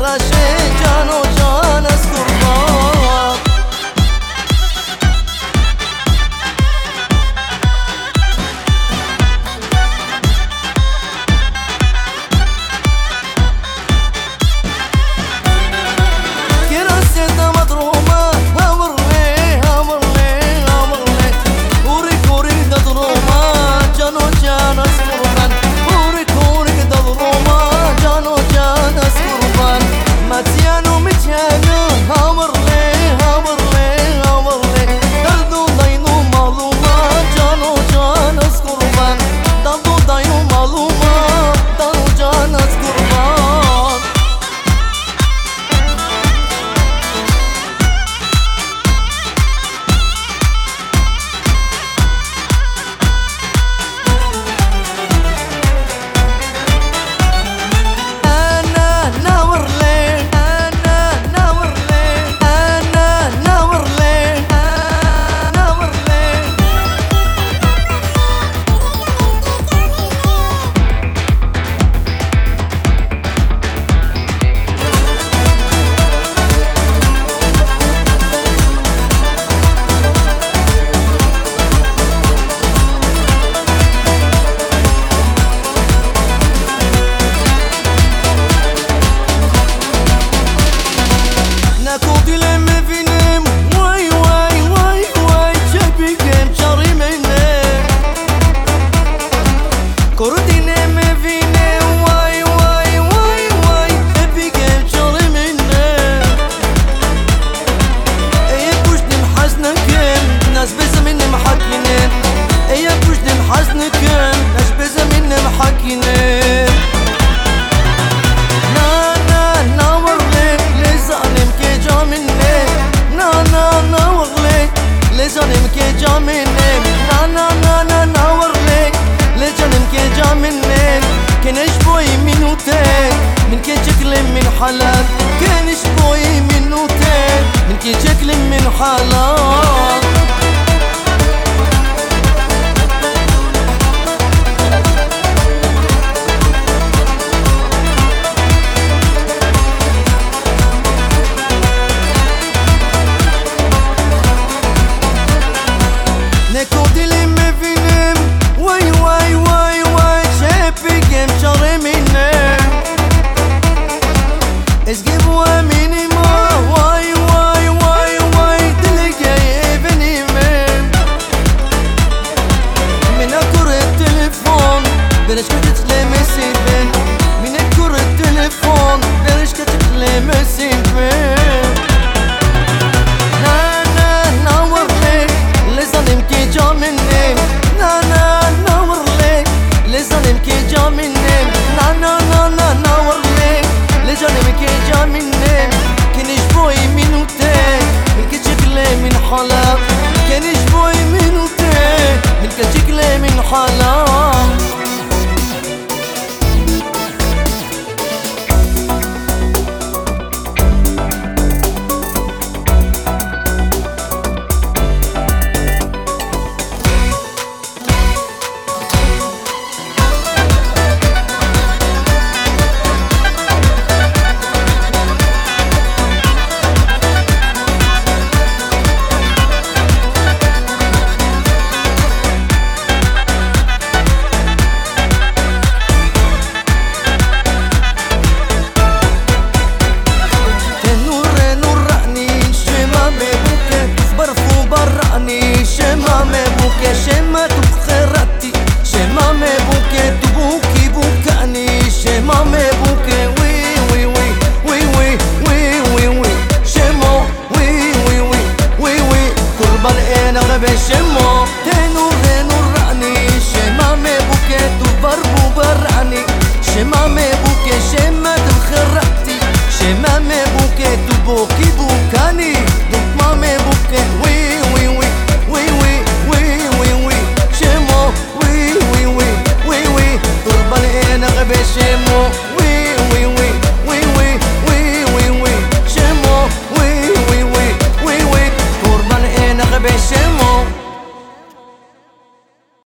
teraşe cano منين؟ كان اشبوي من وتين. من كان شكل من حالات كان اشبوي من وتين. من كان شكل من حالات. Deixemos de nos